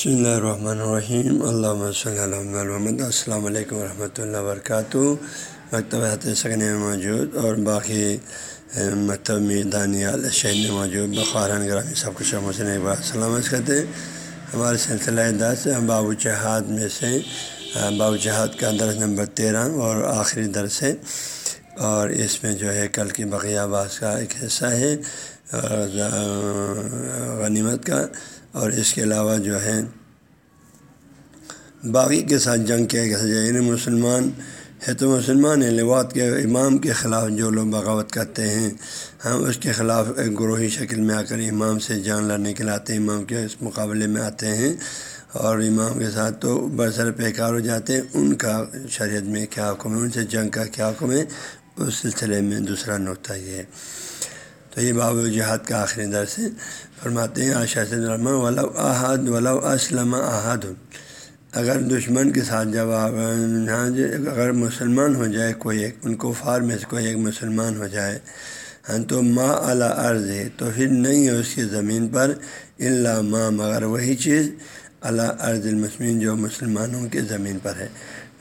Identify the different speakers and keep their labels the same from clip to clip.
Speaker 1: بسم اللہ الرحمن الرحیم اللہ صلی اللہ السلام علیکم ورحمۃ اللہ وبرکاتہ مکتبہ سکن میں موجود اور باقی مکتب میں دانیال شہر میں موجود بخاران گرامی سب کچھ حسین اقبال سلامت کرتے ہیں ہمارے سلسلہ دس بابو جہاد میں سے بابو جہاد کا درس نمبر تیرہ اور آخری درس ہے اور اس میں جو ہے کل کی بقیہ آباس کا ایک حصہ ہے غنیمت کا اور اس کے علاوہ جو ہے باغی کے ساتھ جنگ کیا گیا یعنی مسلمان ہے تو مسلمان ہیں لوات کے امام کے خلاف جو لوگ بغاوت کرتے ہیں ہم اس کے خلاف ایک گروہی شکل میں آ کر امام سے جان لڑنے کے لاتے ہیں۔ امام کے اس مقابلے میں آتے ہیں اور امام کے ساتھ تو برسر پیکار ہو جاتے ہیں۔ ان کا شریعت میں کیا حکم ہے؟ ان سے جنگ کا کیا حکم ہے؟ اس سلسلے میں دوسرا نقطہ یہ ہے۔ تو یہ باب جہاد کا آخری درس ہے۔ فرماتے ہیں آشا سے ولو احد، ولو اسلم احد اگر دشمن کے ساتھ جب آپ ہاں جی، اگر مسلمان ہو جائے، کوئی ایک ان کو فار میں سے کوئی ایک مسلمان ہو جائے ہاں تو ماں اعلیٰ عرض ہے تو پھر نہیں ہے اس کی زمین پر اللہ ماں مگر وہی چیز اللہ عرض المسلمین جو مسلمانوں کی زمین پر ہے۔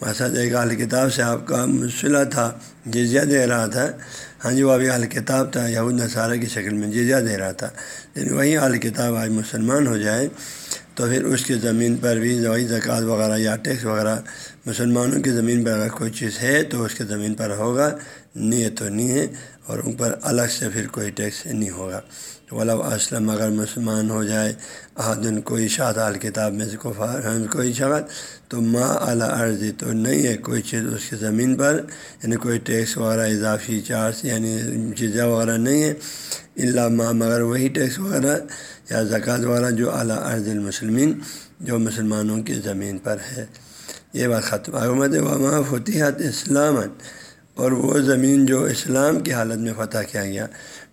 Speaker 1: مقصد ایک اعلی کتاب سے آپ کا مسئلہ تھا، جزیہ دے رہا تھا۔ ہاں جی وہ ابھی اعلی کتاب تھا، یہود نصارہ کی شکل میں جزیہ دے رہا تھا۔ لیکن وہی اعلی کتاب آج مسلمان ہو جائے تو پھر اس کی زمین پر بھی زوئی زکوٰۃ وغیرہ یا ٹیکس وغیرہ مسلمانوں کی زمین پر اگر کوئی چیز ہے تو اس کے زمین پر ہوگا۔ نہیں تو نہیں ہے اور ان پر الگ سے پھر کوئی ٹیکس نہیں ہوگا۔ ولا اسلم اگر مسلمان ہو جائے احدن کوئی شادال کتاب میں سے کوئی شخص تو ماں اعلیٰ عرضی تو نہیں ہے کوئی چیز اس کی زمین پر یعنی کوئی ٹیکس وغیرہ اضافی چارج یعنی چیزیں وغیرہ نہیں ہے اللہ ماں مگر وہی ٹیکس وغیرہ یا زکوٰۃ وغیرہ جو اعلیٰ عرض المسلمین جو مسلمانوں کی زمین پر ہے۔ یہ بات ختم۔ حکومت وما فتحت اسلام اور وہ زمین جو اسلام کی حالت میں فتح کیا گیا۔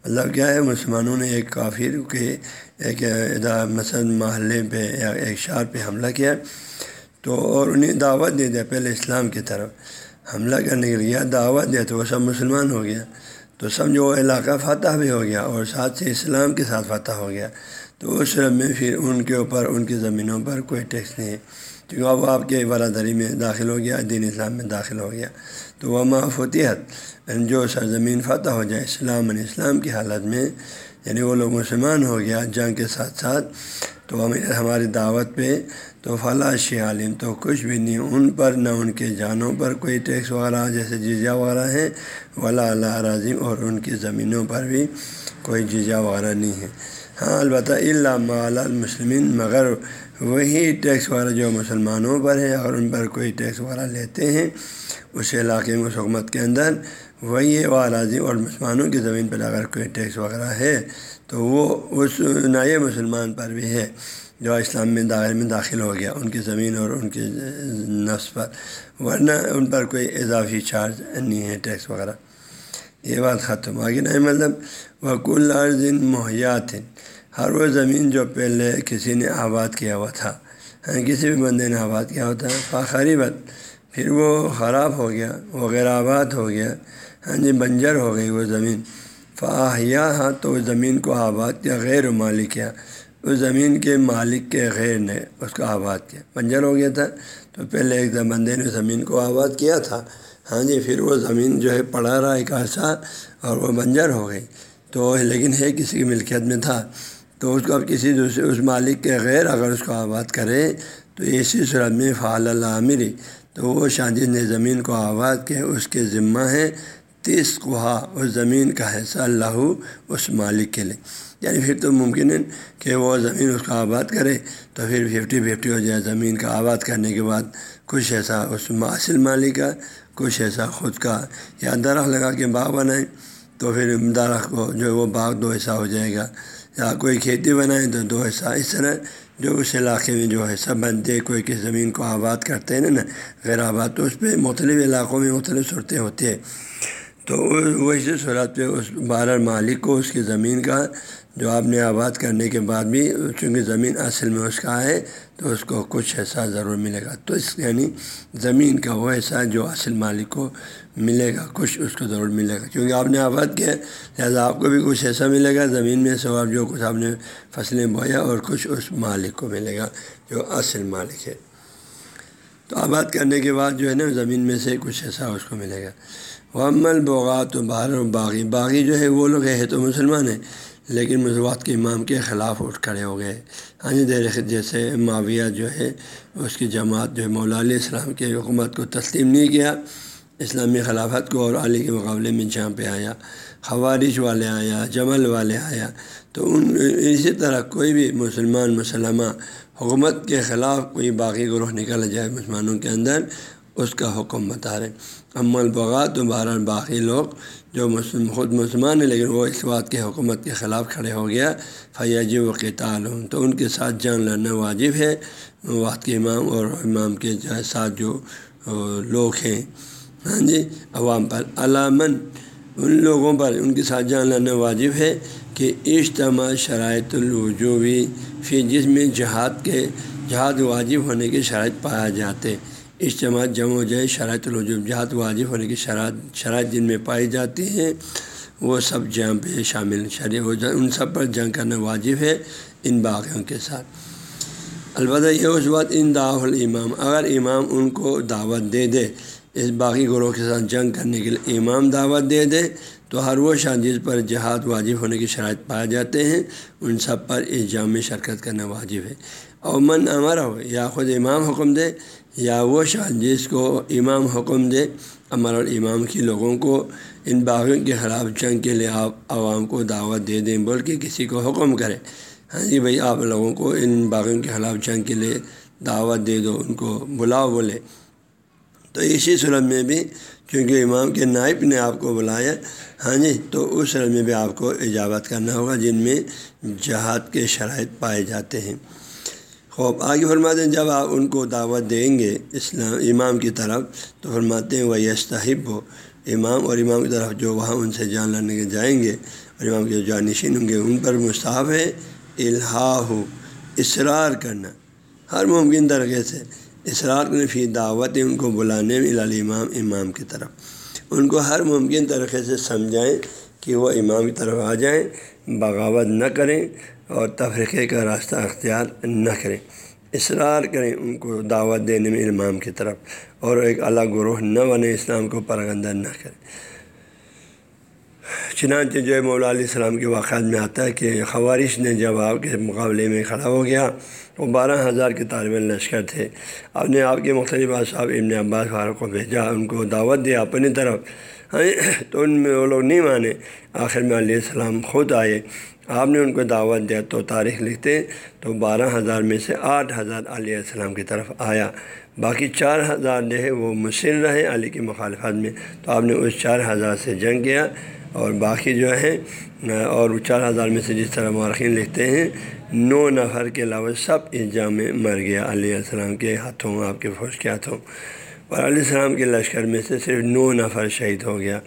Speaker 1: مطلب کیا ہے، مسلمانوں نے ایک کافر کے ایک مثلاً محلے پہ یا ایک شہر پہ حملہ کیا۔ تو اور انہیں دعوت دے دیا پہلے اسلام کی طرف۔ حملہ کرنے کے لیے دعوت دیا تو وہ سب مسلمان ہو گیا۔ تو سمجھو وہ علاقہ فتح بھی ہو گیا اور ساتھ سے اسلام کے ساتھ فتح ہو گیا۔ تو اس رب میں پھر ان کے اوپر، ان کی زمینوں پر کوئی ٹیکس نہیں ہے۔ کیونکہ اب آپ کے برادری میں داخل ہو گیا، دین اسلام میں داخل ہو گیا۔ تو وہ معافوتیت جو سرزمین فتح ہو جائے اسلام اسلام کی حالت میں یعنی وہ لوگ مسلمان ہو گیا جنگ کے ساتھ ساتھ، تو ہماری دعوت پہ تو فلاش عالم تو کچھ بھی نہیں، ان پر نہ ان کے جانوں پر کوئی ٹیکس وغیرہ، جیسے جزیہ وغیرہ ہے، ولا اللہ راضیم اور ان کی زمینوں پر بھی کوئی جزیہ وغیرہ نہیں ہے۔ ہاں البتہ اللہ المسلمین، مگر وہی ٹیکس وغیرہ جو مسلمانوں پر ہے، اگر ان پر کوئی ٹیکس وغیرہ لیتے ہیں، اس علاقے میں حکومت کے اندر وہی وہ راضی اور مسلمانوں کی زمین پر اگر کوئی ٹیکس وغیرہ ہے، تو وہ اس نئے مسلمان پر بھی ہے جو اسلام میں دائر میں داخل ہو گیا، ان کی زمین اور ان کی نفس پر۔ ورنہ ان پر کوئی اضافی چارج نہیں ہے، ٹیکس وغیرہ۔ یہ بات ختم۔ آگے نہیں مطلب وکل عرضن مہیات ہر وہ زمین جو پہلے کسی نے آباد کیا ہوا تھا ہاں کسی بھی بندے نے آباد کیا ہوتا ہے فاخریبت پھر وہ خراب ہو گیا، وہ غیر آباد ہو گیا۔ ہاں جی بنجر ہو گئی وہ زمین۔ فاہیا ہاں تو اس زمین کو آباد کیا، غیر مالک کیا۔ اس زمین کے مالک کے غیر نے اس کو آباد کیا۔ بنجر ہو گیا تھا، تو پہلے ایک بندے نے زمین کو آباد کیا تھا۔ ہاں جی پھر وہ زمین جو ہے پڑا رہا ایک عرصہ اور وہ بنجر ہو گئی۔ تو لیکن ہے، کسی کی ملکیت میں تھا۔ تو اس کو اب کسی دوسرے، اس مالک کے غیر اگر اس کو آباد کرے، تو اسی صورت میں فعال العامری تو وہ شادی نے زمین کو آباد کے اس کے ذمہ ہے تیس کوہا اس زمین کا حصہ اللہ اس مالک کے لیے۔ یعنی پھر تو ممکن ہے کہ وہ زمین اس کا آباد کرے، تو پھر ففٹی ففٹی ہو جائے زمین کا آباد کرنے کے بعد کچھ ایسا اس اصل مالک کا، کچھ ایسا خود کا۔ یا درخت لگا کے باغ بنائیں، تو پھر درخت کو جو ہے وہ باغ دو ایسا ہو جائے گا۔ یا کوئی کھیتی بنائیں تو دو ایسا اس طرح جو اس علاقے میں جو ہے سب بنتے، کوئی کس زمین کو آباد کرتے ہیں نا، غیر آباد، تو اس پہ مختلف علاقوں میں مختلف صورتیں ہوتی ہیں۔ تو وہ اسی صورت پہ اس بارہ مالک کو اس کی زمین کا جو آپ نے آباد کرنے کے بعد بھی چونکہ زمین اصل میں اس کا ہے، تو اس کو کچھ حصہ ضرور ملے گا۔ تو اس یعنی زمین کا وہ حصہ جو اصل مالک کو ملے گا، کچھ اس کو ضرور ملے گا۔ کیونکہ آپ نے آباد کیا، لہٰذا آپ کو بھی کچھ ایسا ملے گا، زمین میں سے آپ جو کچھ آپ نے فصلیں بویا اور کچھ اس مالک کو ملے گا جو اصل مالک ہے۔ تو آباد کرنے کے بعد جو ہے نا زمین میں سے کچھ ایسا اس کو ملے گا۔ وہ عمل بوغا تو باہر باغی باغی جو ہے وہ لوگ ہے تو مسلمان ہیں، لیکن مسلمات کے امام کے خلاف اٹھ کھڑے ہو گئے۔ ہاں جی، دیر جیسے معاویہ جو ہے، اس کی جماعت جو ہے مولا علیہ السلام کے حکومت کو تسلیم نہیں کیا۔ اسلامی خلافت کو اور علی کے مقابلے میں جہاں پہ آیا خوارش والے آیا، جمل والے آیا، تو ان، اسی طرح کوئی بھی مسلمان، مسلمہ حکومت کے خلاف کوئی باقی گروہ نکل جائے مسلمانوں کے اندر، اس کا حکم بتا رہے ام البغا تو بہرحال باقی لوگ جو مسلم، خود مسلمان ہیں، لیکن وہ اس بات کے حکومت کے خلاف کھڑے ہو گیا فیاجی و قطال ہوں تو ان کے ساتھ جان لڑنا واجب ہے۔ وقت کے امام اور امام کے ساتھ جو لوگ ہیں ہاں جی عوام پر علامن ان لوگوں پر ان کے ساتھ جان لڑنا واجب ہے کہ اجتماع شرائط الوجوبی فی جس میں جہاد کے، جہاد واجب ہونے کے شرائط پایا جاتے۔ اجتماع جمع و جائے، شرائط الوجوب، جہاد واجب ہونے کی شرائط شرائط جن میں پائی جاتی ہیں، وہ سب جنگ پہ شامل شرح ہو جائے، ان سب پر جنگ کرنا واجب ہے ان باغیوں کے ساتھ۔ البتہ یہ اس وقت ان داع الامام، اگر امام ان کو دعوت دے دے اس باقی گروہ کے ساتھ جنگ کرنے کے لیے امام دعوت دے دے، تو ہر وہ شان جس پر جہاد واجب ہونے کی شرائط پائے جاتے ہیں۔ ان سب پر اس جام میں شرکت کرنا واجب ہے۔ اور من امر ہو، یا خود امام حکم دے، یا وہ شان جس کو امام حکم دے، امر الامام کی لوگوں کو، ان باغیوں کے خلاف جنگ کے لیے آپ عوام کو دعوت دے دیں بول کے کسی کو حکم کرے۔ ہاں جی بھائی، آپ لوگوں کو ان باغیوں کے خلاف جنگ کے لیے دعوت دے دو، ان کو بلاؤ بولے۔ تو اسی صورت میں بھی کیونکہ امام کے نائب نے آپ کو بلایا ہاں جی تو اس صورت میں بھی آپ کو اجابت کرنا ہوگا جن میں جہاد کے شرائط پائے جاتے ہیں۔ خوب، آگے فرماتے ہیں، جب آپ ان کو دعوت دیں گے اسلام، امام کی طرف، تو فرماتے ہیں وہ یستحب ہو امام اور امام کی طرف جو وہاں ان سے جان لانے کے جائیں گے اور امام کے جو جانشین ہوں گے، ان پر مستحب ہے الحا ہو اصرار کرنا، ہر ممکن طریقے سے۔ اصرار کریں فی دعوت ان کو بلانے میں امام امام کی طرف۔ ان کو ہر ممکن طریقے سے سمجھائیں کہ وہ امام کی طرف آ جائیں، بغاوت نہ کریں اور تفریقے کا راستہ اختیار نہ کریں۔ اصرار کریں ان کو دعوت دینے میں امام کی طرف اور ایک الگ گروہ نہ بنے، اسلام کو پرگندہ نہ کریں۔ چنانچہ جو ہے مولا علیہ السلام کے واقعات میں آتا ہے کہ خوارش نے جب آپ کے مقابلے میں کھڑا ہو گیا، وہ بارہ ہزار کے طالب لشکر تھے۔ آپ نے آپ کے مختلف صاحب ابن عباس فاروق کو بھیجا، ان کو دعوت دیا اپنی طرف۔ ہاں، تو ان میں وہ لوگ نہیں مانے۔ آخر میں علیہ السلام خود آئے۔ آپ نے ان کو دعوت دیا تو تاریخ لکھتے تو بارہ ہزار میں سے آٹھ ہزار علیہ السلام کی طرف آیا۔ باقی چار ہزار جو ہے وہ مصر رہے علی کی مخالفت میں۔ تو آپ نے اس چار ہزار سے جنگ کیا۔ اور باقی جو ہے، اور چار ہزار میں سے جس طرح مارخین لکھتے ہیں، نو نفر کے علاوہ سب اس جام میں مر گیا۔ علیہ السلام کے ہاتھوں، آپ کے فوج کے ہاتھوں۔ اور علیہ السلام کے لشکر میں سے صرف نو نفر شہید ہو گیا۔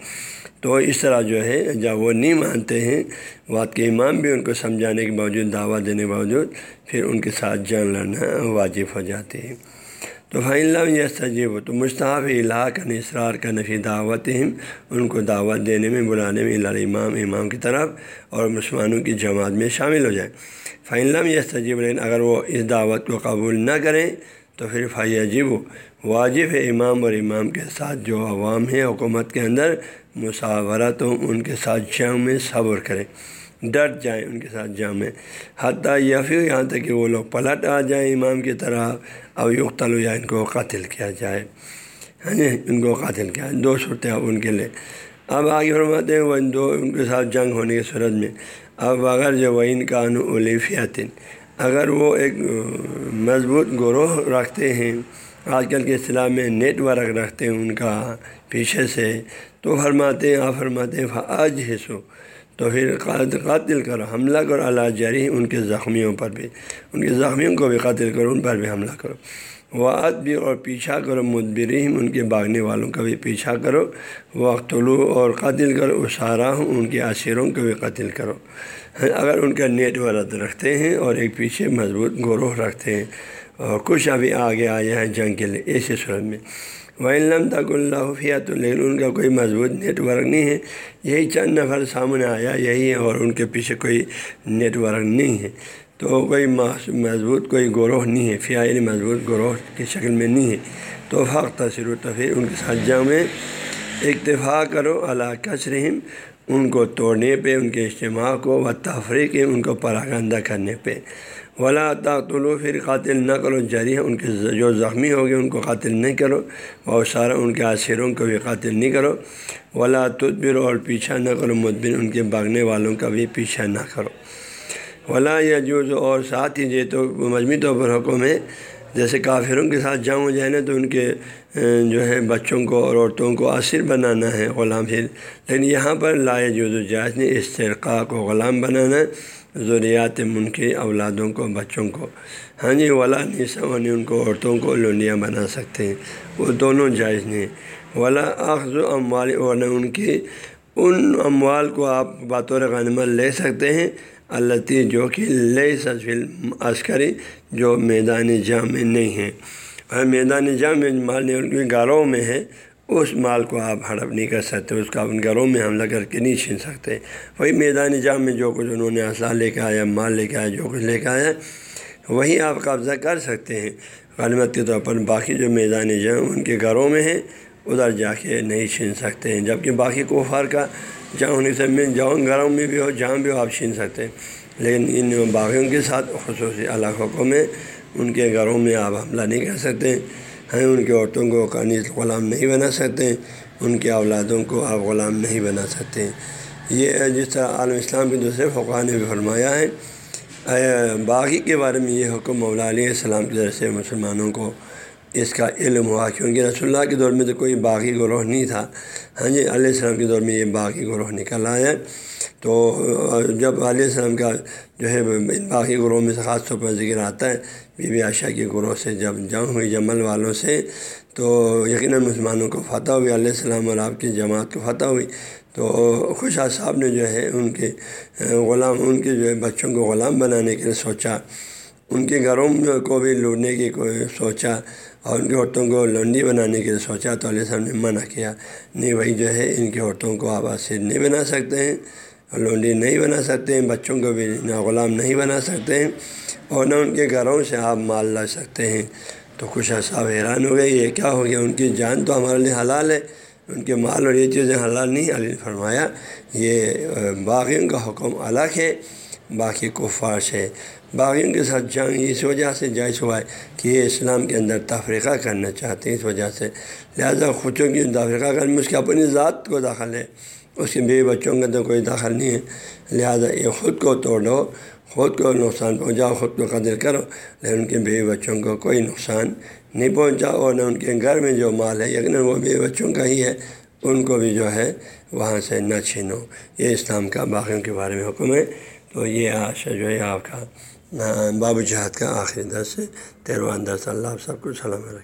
Speaker 1: تو اس طرح جو ہے، جب وہ نہیں مانتے ہیں بات کے امام بھی ان کو سمجھانے کے باوجود، دعویٰ دینے کے باوجود، پھر ان کے ساتھ جان لڑنا واجب ہو جاتی ہے۔ تو فائن یہ سجیب ہو تو مشتاف الہ کا نثرار کا نفی دعوت ان کو دعوت دینے میں، بلانے میں، اللہ امام امام کی طرف اور مسلمانوں کی جماعت میں شامل ہو جائیں۔ فائن یہ سجیب لیکن اگر وہ اس دعوت کو قبول نہ کریں، تو پھر فائی عجیب واجب ہے امام اور امام کے ساتھ جو عوام ہیں حکومت کے اندر، مشاورت ان کے ساتھ جنگ میں صبر کریں۔ ڈٹ جائیں ان کے ساتھ جنگ میں حتیٰ یا پھر یہاں تک کہ وہ لوگ پلٹ آ جائیں امام کی طرح اور یقتل یا ان کو قاتل کیا جائے۔ ہاں جی ان کو قاتل کیا دو صورتیں اب ان کے لیے۔ اب آگے فرماتے ہیں وہ ان دو ان کے ساتھ جنگ ہونے کی صورت میں۔ اب اگر جو وہ ان کا اگر وہ ایک مضبوط گروہ رکھتے ہیں، آج کل کے اصطلاح میں نیٹ ورک رکھتے ہیں ان کا پیچھے سے، تو فرماتے ہیں، آپ فرماتے ہیں فعج حصو تو پھر قاتل کرو حملہ کرو اللہ جری ان کے زخمیوں پر بھی، ان کے زخمیوں کو بھی قاتل کرو ان پر بھی حملہ کرو۔ وعد بھی اور پیچھا کرو مدبریم ان کے باغنے والوں کا بھی پیچھا کرو۔ وقت طلوع اور قتل کرو اشارہ ہوں ان کے عشیروں کو بھی قتل کرو۔ اگر ان کا نیٹ ورد رکھتے ہیں اور ایک پیچھے مضبوط گروہ رکھتے ہیں، اور کچھ ابھی آگے آیا ہے جنگ کے لیے ایسے صورت میں۔ وہ علم تک اللہ فیا تو لیکن ان کا کوئی مضبوط نیٹ ورک نہیں ہے۔ یہی چند نفر سامنے آیا، یہی ہے اور ان کے پیچھے کوئی نیٹ ورک نہیں ہے۔ تو کوئی مضبوط کوئی گروہ نہیں ہے فیا یعنی مضبوط گروہ کی شکل میں نہیں ہے۔ تو حق تصر و تفریح ان کے ساتھ جنگ میں اکتفا کرو اللہ کثرہم ان کو توڑنے پہ، ان کے اجتماع کو و تفریح ان کو پراگندہ کرنے پہ۔ ولا طلوع پھر قاتل نہ کرو جری ان کے جو زخمی ہو گئے ان کو قاتل نہیں کرو۔ اور سارا ان کے عصروں کو بھی قاتل نہیں کرو۔ ولا تدبر اور پیچھا نہ کرو۔ مدبر ان کے بھاگنے والوں کا بھی پیچھا نہ کرو۔ ولا یا جو اور ساتھ ہی یہ تو مجموعی طور پر حکم ہے، جیسے کافروں کے ساتھ جاؤں ہو جائے نا، تو ان کے جو ہے بچوں کو اور عورتوں کو عصر بنانا ہے غلام پھر لیکن یہاں پر لائے جو جائز نے استرقاء کو غلام بنانا ضروریات من کے اولادوں کو، بچوں کو۔ ہاں جی ولا نہیں ان کو عورتوں کو لونڈیاں بنا سکتے ہیں۔ وہ دونوں جائز نہیں۔ ولا اخذ و اموال، ورنہ ان کی، ان اموال کو آپ بطور غنمت لے سکتے ہیں۔ اللہ جو کہ لے سفل عسکری جو میدان جام میں نہیں ہیں اور میدان جام میں مال ان کے گھروں میں ہے۔ اس مال کو آپ ہڑپ نہیں کر سکتے، اس کا ان گھروں میں حملہ کر کے نہیں چھین سکتے۔ وہی میدان جام میں جو کچھ انہوں نے اسلحہ لے کے آیا، مال لے کے آیا، جو کچھ لے کے آیا، وہی آپ قبضہ کر سکتے ہیں۔ غالمت کے طور پر باقی جو میدان جام ان کے گھروں میں ہیں، ادھر جا کے نہیں چھین سکتے ہیں۔ جبکہ باقی کوفار کا جہاں ہونے سے میں جاؤں گھروں میں بھی ہو، جہاں بھی ہو آپ چھین سکتے ہیں۔ لیکن ان باغیوں کے ساتھ خصوصی علاقوں میں ان کے گھروں میں آپ حملہ نہیں کر سکتے۔ ہیں ان کی عورتوں کو قانی غلام نہیں بنا سکتے، ان کے اولادوں کو آپ غلام نہیں بنا سکتے۔ یہ جس طرح عالم اسلام کے دوسرے فقہ نے بھی فرمایا ہے۔ باغی کے بارے میں یہ حکم مولا علیہ السلام کی طرف سے مسلمانوں کو اس کا علم ہوا، کیونکہ رسول اللہ کے دور میں تو کوئی باغی گروہ نہیں تھا۔ ہاں جی علیہ السلام کے دور میں یہ باغی گروہ نکل آیا۔ تو، جب علیہ السلام کا جو ہے باقی گروہ میں سے خاص طور پر ذکر آتا ہے بی بی عائشہ کے گروہ سے جب جنگ ہوئی جمل والوں سے، تو یقیناً مسلمانوں کو فتح ہوئی، علیہ السلام اور آپ کی جماعت کو فتح ہوئی۔ تو خوشا صاحب نے جو ہے، ان کے، غلام، ان کے جو ہے بچوں کو غلام بنانے کے لیے سوچا۔ ان کے گھروں کو بھی لوٹنے کی کوئی سوچا اور ان کی عورتوں کو لنڈی بنانے کے لیے سوچا۔ تو علیہ السلام نے منع کیا۔ نہیں بھائی، جو ہے، ان کی عورتوں کو آپ آسر نہیں بنا سکتے ہیں۔ لونڈی نہیں بنا سکتے ہیں، بچوں کو بھی نہ غلام نہیں بنا سکتے ہیں اور نہ ان کے گھروں سے آپ مال لا سکتے ہیں۔ تو خوش صاحب حیران ہو گئے، یہ کیا ہو گیا؟ ان کی جان تو ہمارے لیے حلال ہے، ان کے مال اور یہ چیزیں حلال نہیں۔ علی فرمایا، یہ باغیوں کا حکم الگ ہے، باقی کفاش ہے۔ باغیوں کے ساتھ جنگ، اس وجہ سے جائز ہوا ہے کہ یہ اسلام کے اندر تفریقہ کرنا چاہتے ہیں، اس وجہ سے۔ لہٰذا خودوں کی تفریقہ کرنے میں اس کی اپنی ذات کو دخل ہے۔ اس کے بیوی بچوں کا تو کوئی دخل نہیں ہے۔ لہٰذا یہ خود کو توڑو خود کو نقصان پہنچاؤ، خود کو قدر کرو لیکن ان کے بیوی بچوں کو کوئی نقصان نہیں پہنچاؤ اور نہ ان کے گھر میں جو مال ہے، یقیناً وہ بیوی بچوں کا ہی ہے، ان کو بھی جو ہے وہاں سے نہ چھینو۔ یہ اسلام کا باقیوں کے بارے میں حکم ہے۔ تو یہ آج جو ہے آپ کا باب جہاد کا آخری درس ہے، تیرواں درس۔ اللہ سب کو سلام رکھے